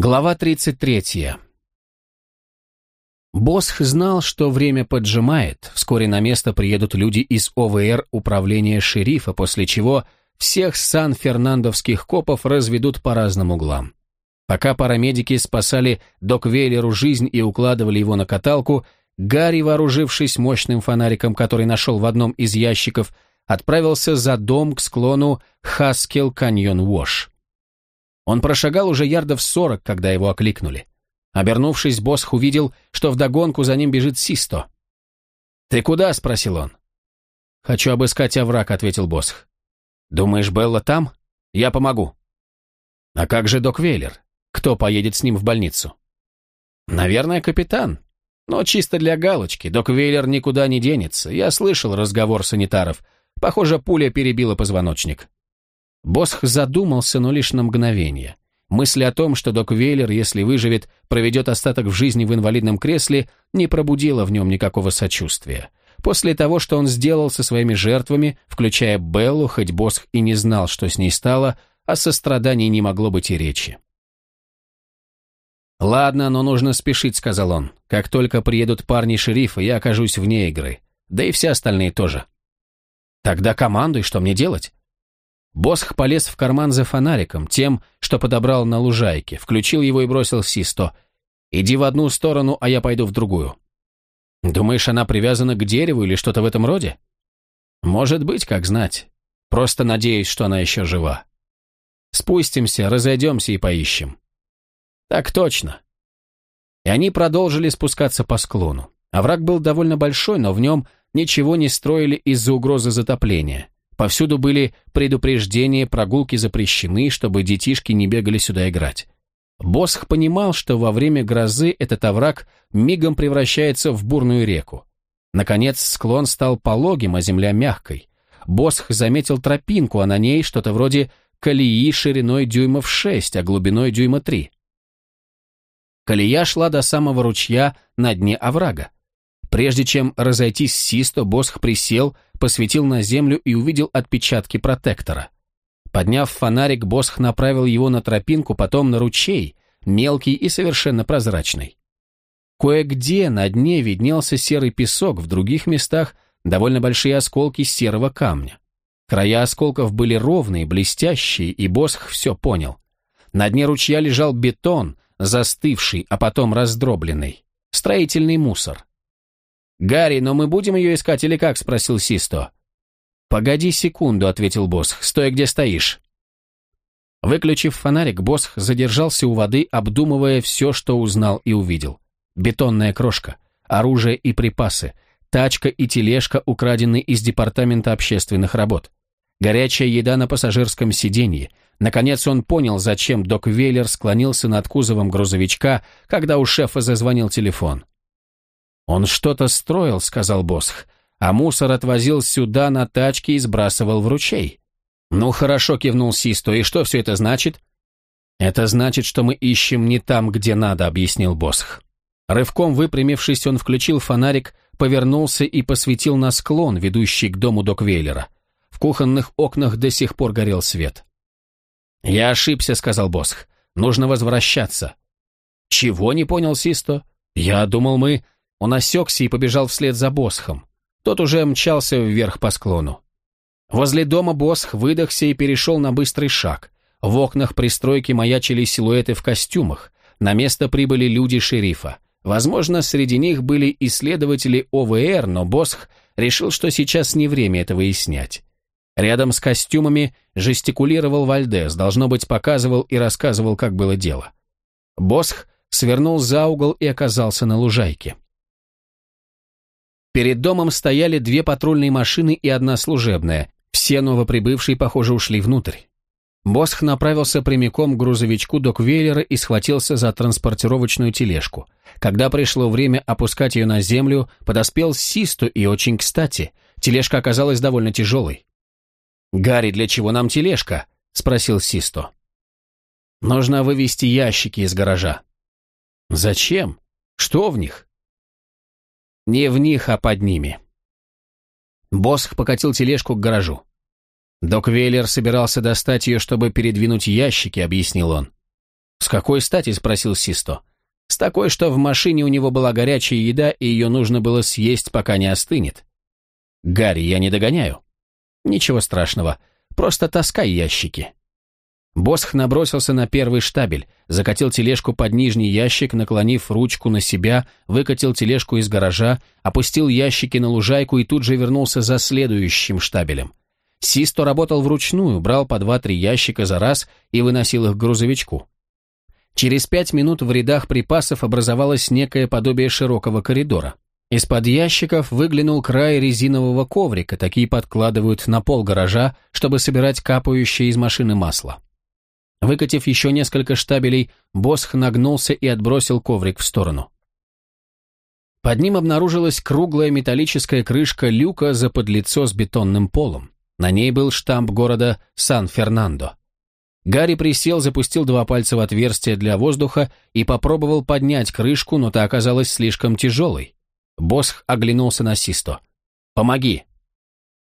Глава 33. Босх знал, что время поджимает, вскоре на место приедут люди из ОВР управления шерифа, после чего всех сан-фернандовских копов разведут по разным углам. Пока парамедики спасали док Вейлеру жизнь и укладывали его на каталку, Гарри, вооружившись мощным фонариком, который нашел в одном из ящиков, отправился за дом к склону Хаскел Каньон Уош. Он прошагал уже ярдов сорок, когда его окликнули. Обернувшись, Босх увидел, что вдогонку за ним бежит Систо. «Ты куда?» — спросил он. «Хочу обыскать овраг», — ответил Босх. «Думаешь, Белла там? Я помогу». «А как же док Вейлер? Кто поедет с ним в больницу?» «Наверное, капитан. Но чисто для галочки. Док Вейлер никуда не денется. Я слышал разговор санитаров. Похоже, пуля перебила позвоночник». Босх задумался, но лишь на мгновение. Мысль о том, что док Вейлер, если выживет, проведет остаток в жизни в инвалидном кресле, не пробудила в нем никакого сочувствия. После того, что он сделал со своими жертвами, включая Беллу, хоть Босх и не знал, что с ней стало, о сострадании не могло быть и речи. «Ладно, но нужно спешить», — сказал он. «Как только приедут парни шерифа, я окажусь вне игры. Да и все остальные тоже». «Тогда командуй, что мне делать?» Босх полез в карман за фонариком, тем, что подобрал на лужайке, включил его и бросил Систо. «Иди в одну сторону, а я пойду в другую». «Думаешь, она привязана к дереву или что-то в этом роде?» «Может быть, как знать. Просто надеюсь, что она еще жива. Спустимся, разойдемся и поищем». «Так точно». И они продолжили спускаться по склону. Овраг был довольно большой, но в нем ничего не строили из-за угрозы затопления. Повсюду были предупреждения, прогулки запрещены, чтобы детишки не бегали сюда играть. Босх понимал, что во время грозы этот овраг мигом превращается в бурную реку. Наконец, склон стал пологим, а земля мягкой. Босх заметил тропинку, а на ней что-то вроде колеи шириной дюймов шесть, а глубиной дюйма три. Колея шла до самого ручья на дне оврага. Прежде чем разойтись с Систо, Босх присел, посветил на землю и увидел отпечатки протектора. Подняв фонарик, Босх направил его на тропинку, потом на ручей, мелкий и совершенно прозрачный. Кое-где на дне виднелся серый песок, в других местах довольно большие осколки серого камня. Края осколков были ровные, блестящие, и Босх все понял. На дне ручья лежал бетон, застывший, а потом раздробленный. Строительный мусор. «Гарри, но мы будем ее искать или как?» – спросил Систо. «Погоди секунду», – ответил Босх. «Стой, где стоишь». Выключив фонарик, Босх задержался у воды, обдумывая все, что узнал и увидел. Бетонная крошка, оружие и припасы, тачка и тележка, украденные из Департамента общественных работ, горячая еда на пассажирском сиденье. Наконец он понял, зачем док Веллер склонился над кузовом грузовичка, когда у шефа зазвонил телефон. «Он что-то строил», — сказал Босх, «а мусор отвозил сюда на тачке и сбрасывал в ручей». «Ну хорошо», — кивнул Систо, «и что все это значит?» «Это значит, что мы ищем не там, где надо», — объяснил Босх. Рывком выпрямившись, он включил фонарик, повернулся и посветил на склон, ведущий к дому Доквейлера. В кухонных окнах до сих пор горел свет. «Я ошибся», — сказал Босх. «Нужно возвращаться». «Чего?» — не понял Систо. «Я думал, мы...» Он осекся и побежал вслед за Босхом. Тот уже мчался вверх по склону. Возле дома Босх выдохся и перешел на быстрый шаг. В окнах пристройки маячили силуэты в костюмах. На место прибыли люди шерифа. Возможно, среди них были исследователи ОВР, но Босх решил, что сейчас не время это выяснять. Рядом с костюмами жестикулировал Вальдес, должно быть, показывал и рассказывал, как было дело. Босх свернул за угол и оказался на лужайке. Перед домом стояли две патрульные машины и одна служебная. Все новоприбывшие, похоже, ушли внутрь. Босх направился прямиком к грузовичку Доквейлера и схватился за транспортировочную тележку. Когда пришло время опускать ее на землю, подоспел Систу и очень кстати. Тележка оказалась довольно тяжелой. «Гарри, для чего нам тележка?» — спросил Систо. «Нужно вывести ящики из гаража». «Зачем? Что в них?» Не в них, а под ними. Босх покатил тележку к гаражу. Док Веллер собирался достать ее, чтобы передвинуть ящики, объяснил он. «С какой стати?» – спросил Систо. «С такой, что в машине у него была горячая еда, и ее нужно было съесть, пока не остынет». «Гарри, я не догоняю». «Ничего страшного, просто таскай ящики». Босх набросился на первый штабель, закатил тележку под нижний ящик, наклонив ручку на себя, выкатил тележку из гаража, опустил ящики на лужайку и тут же вернулся за следующим штабелем. Систо работал вручную, брал по два-три ящика за раз и выносил их к грузовичку. Через пять минут в рядах припасов образовалось некое подобие широкого коридора. Из-под ящиков выглянул край резинового коврика, такие подкладывают на пол гаража, чтобы собирать капающее из машины масло. Выкатив еще несколько штабелей, Босх нагнулся и отбросил коврик в сторону. Под ним обнаружилась круглая металлическая крышка люка за подлицо с бетонным полом. На ней был штамп города Сан-Фернандо. Гарри присел, запустил два пальца в отверстие для воздуха и попробовал поднять крышку, но та оказалась слишком тяжелой. Босх оглянулся на Систо. «Помоги!»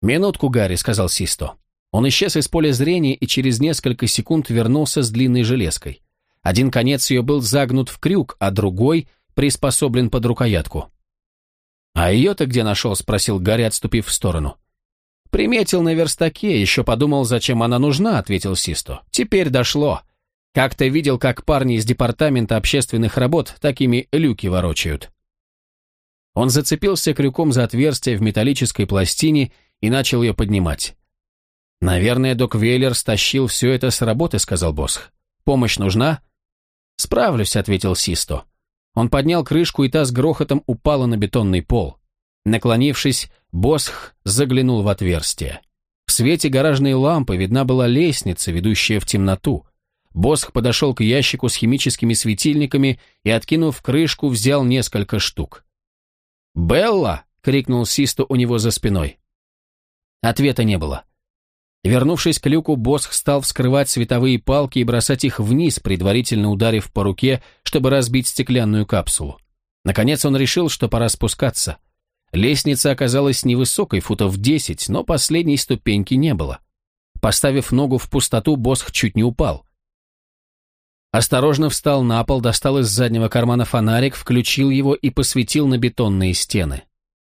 «Минутку, Гарри», — сказал Систо. Он исчез из поля зрения и через несколько секунд вернулся с длинной железкой. Один конец ее был загнут в крюк, а другой приспособлен под рукоятку. «А ее-то где нашел?» — спросил Гарри, отступив в сторону. «Приметил на верстаке, еще подумал, зачем она нужна», — ответил Систо. «Теперь дошло. Как-то видел, как парни из департамента общественных работ такими люки ворочают». Он зацепился крюком за отверстие в металлической пластине и начал ее поднимать. «Наверное, док Вейлер стащил все это с работы», — сказал Босх. «Помощь нужна?» «Справлюсь», — ответил Систо. Он поднял крышку, и та с грохотом упала на бетонный пол. Наклонившись, Босх заглянул в отверстие. В свете гаражной лампы видна была лестница, ведущая в темноту. Босх подошел к ящику с химическими светильниками и, откинув крышку, взял несколько штук. «Белла!» — крикнул Систо у него за спиной. Ответа не было. Вернувшись к люку, Босх стал вскрывать световые палки и бросать их вниз, предварительно ударив по руке, чтобы разбить стеклянную капсулу. Наконец он решил, что пора спускаться. Лестница оказалась невысокой, футов десять, но последней ступеньки не было. Поставив ногу в пустоту, Босх чуть не упал. Осторожно встал на пол, достал из заднего кармана фонарик, включил его и посветил на бетонные стены.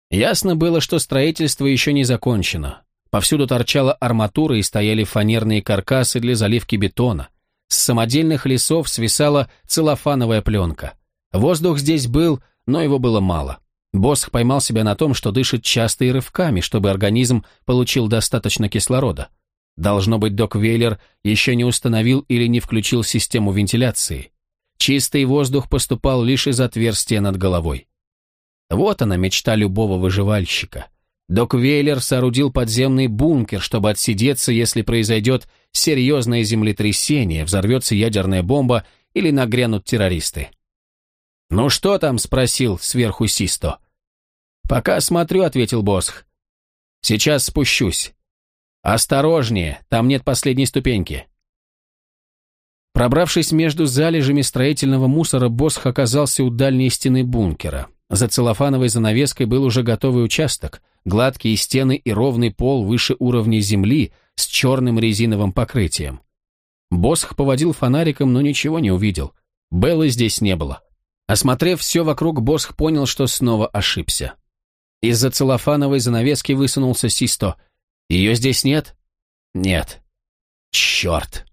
Ясно было, что строительство еще не закончено. Повсюду торчала арматура и стояли фанерные каркасы для заливки бетона. С самодельных лесов свисала целлофановая пленка. Воздух здесь был, но его было мало. Босх поймал себя на том, что дышит часто и рывками, чтобы организм получил достаточно кислорода. Должно быть, док Вейлер еще не установил или не включил систему вентиляции. Чистый воздух поступал лишь из отверстия над головой. Вот она, мечта любого выживальщика. Док Вейлер соорудил подземный бункер, чтобы отсидеться, если произойдет серьезное землетрясение, взорвется ядерная бомба или нагрянут террористы. «Ну что там?» — спросил сверху Систо. «Пока смотрю», — ответил Босх. «Сейчас спущусь. Осторожнее, там нет последней ступеньки». Пробравшись между залежами строительного мусора, Босх оказался у дальней стены бункера. За целлофановой занавеской был уже готовый участок, гладкие стены и ровный пол выше уровня земли с черным резиновым покрытием. Босх поводил фонариком, но ничего не увидел. Беллы здесь не было. Осмотрев все вокруг, Босх понял, что снова ошибся. Из-за целлофановой занавески высунулся Систо. «Ее здесь нет?» «Нет». «Черт!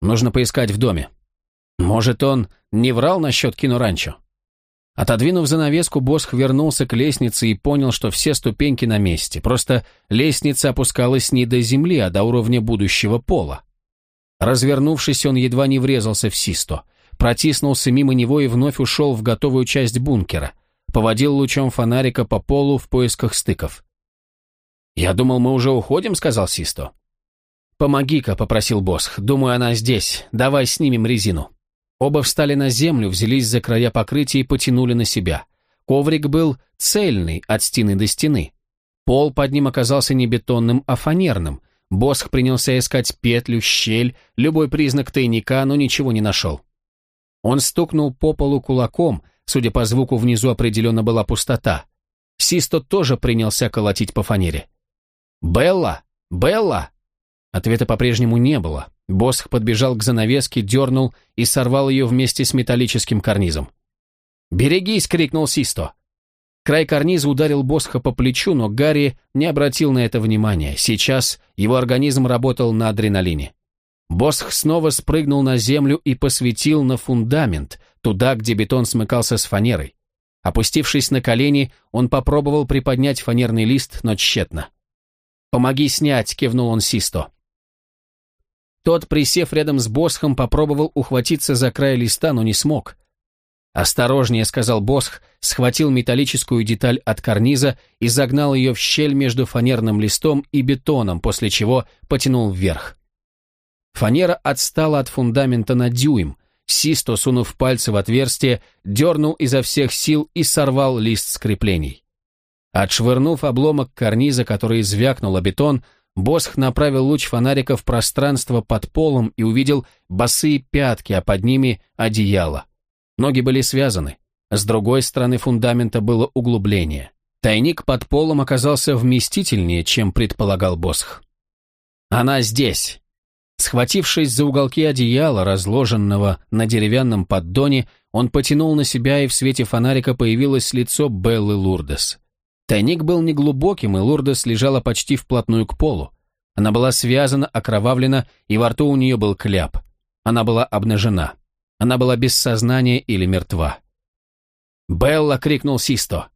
Нужно поискать в доме. Может, он не врал насчет киноранчо?» Отодвинув занавеску, Босх вернулся к лестнице и понял, что все ступеньки на месте, просто лестница опускалась не до земли, а до уровня будущего пола. Развернувшись, он едва не врезался в Систо, протиснулся мимо него и вновь ушел в готовую часть бункера, поводил лучом фонарика по полу в поисках стыков. «Я думал, мы уже уходим», — сказал Систо. «Помоги-ка», — попросил Босх, — «думаю, она здесь, давай снимем резину». Оба встали на землю, взялись за края покрытия и потянули на себя. Коврик был цельный от стены до стены. Пол под ним оказался не бетонным, а фанерным. Босх принялся искать петлю, щель, любой признак тайника, но ничего не нашел. Он стукнул по полу кулаком, судя по звуку, внизу определенно была пустота. Систо тоже принялся колотить по фанере. «Белла! Белла!» Ответа по-прежнему не было. Босх подбежал к занавеске, дернул и сорвал ее вместе с металлическим карнизом. «Берегись!» — крикнул Систо. Край карниза ударил Босха по плечу, но Гарри не обратил на это внимания. Сейчас его организм работал на адреналине. Босх снова спрыгнул на землю и посветил на фундамент, туда, где бетон смыкался с фанерой. Опустившись на колени, он попробовал приподнять фанерный лист, но тщетно. «Помоги снять!» — кивнул он Систо. Тот, присев рядом с Босхом, попробовал ухватиться за край листа, но не смог. «Осторожнее», — сказал Босх, схватил металлическую деталь от карниза и загнал ее в щель между фанерным листом и бетоном, после чего потянул вверх. Фанера отстала от фундамента на дюйм. Систо, сунув пальцы в отверстие, дернул изо всех сил и сорвал лист скреплений. Отшвырнув обломок карниза, который звякнул о бетон, Босх направил луч фонарика в пространство под полом и увидел босые пятки, а под ними одеяло. Ноги были связаны. С другой стороны фундамента было углубление. Тайник под полом оказался вместительнее, чем предполагал Босх. «Она здесь!» Схватившись за уголки одеяла, разложенного на деревянном поддоне, он потянул на себя, и в свете фонарика появилось лицо Беллы Лурдес. Тайник был неглубоким, и Лурдес лежала почти вплотную к полу. Она была связана, окровавлена, и во рту у нее был кляп. Она была обнажена. Она была без сознания или мертва. «Белла!» — крикнул Систо.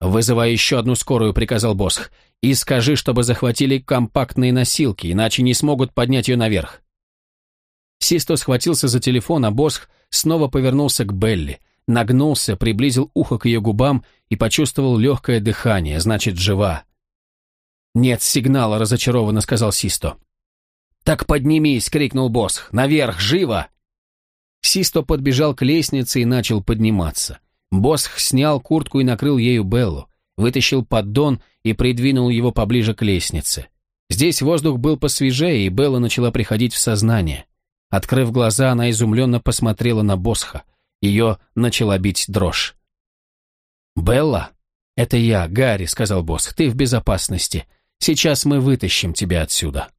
«Вызывай еще одну скорую», — приказал Босх, «и скажи, чтобы захватили компактные носилки, иначе не смогут поднять ее наверх». Систо схватился за телефон, а Босх снова повернулся к Белли, нагнулся, приблизил ухо к ее губам и почувствовал легкое дыхание, значит, жива. «Нет сигнала», — разочарованно сказал Систо. «Так поднимись!» — крикнул Босх. «Наверх! Живо!» Систо подбежал к лестнице и начал подниматься. Босх снял куртку и накрыл ею Беллу, вытащил поддон и придвинул его поближе к лестнице. Здесь воздух был посвежее, и Белла начала приходить в сознание. Открыв глаза, она изумленно посмотрела на Босха. Ее начала бить дрожь. «Белла?» «Это я, Гарри», — сказал Босх. «Ты в безопасности. Сейчас мы вытащим тебя отсюда».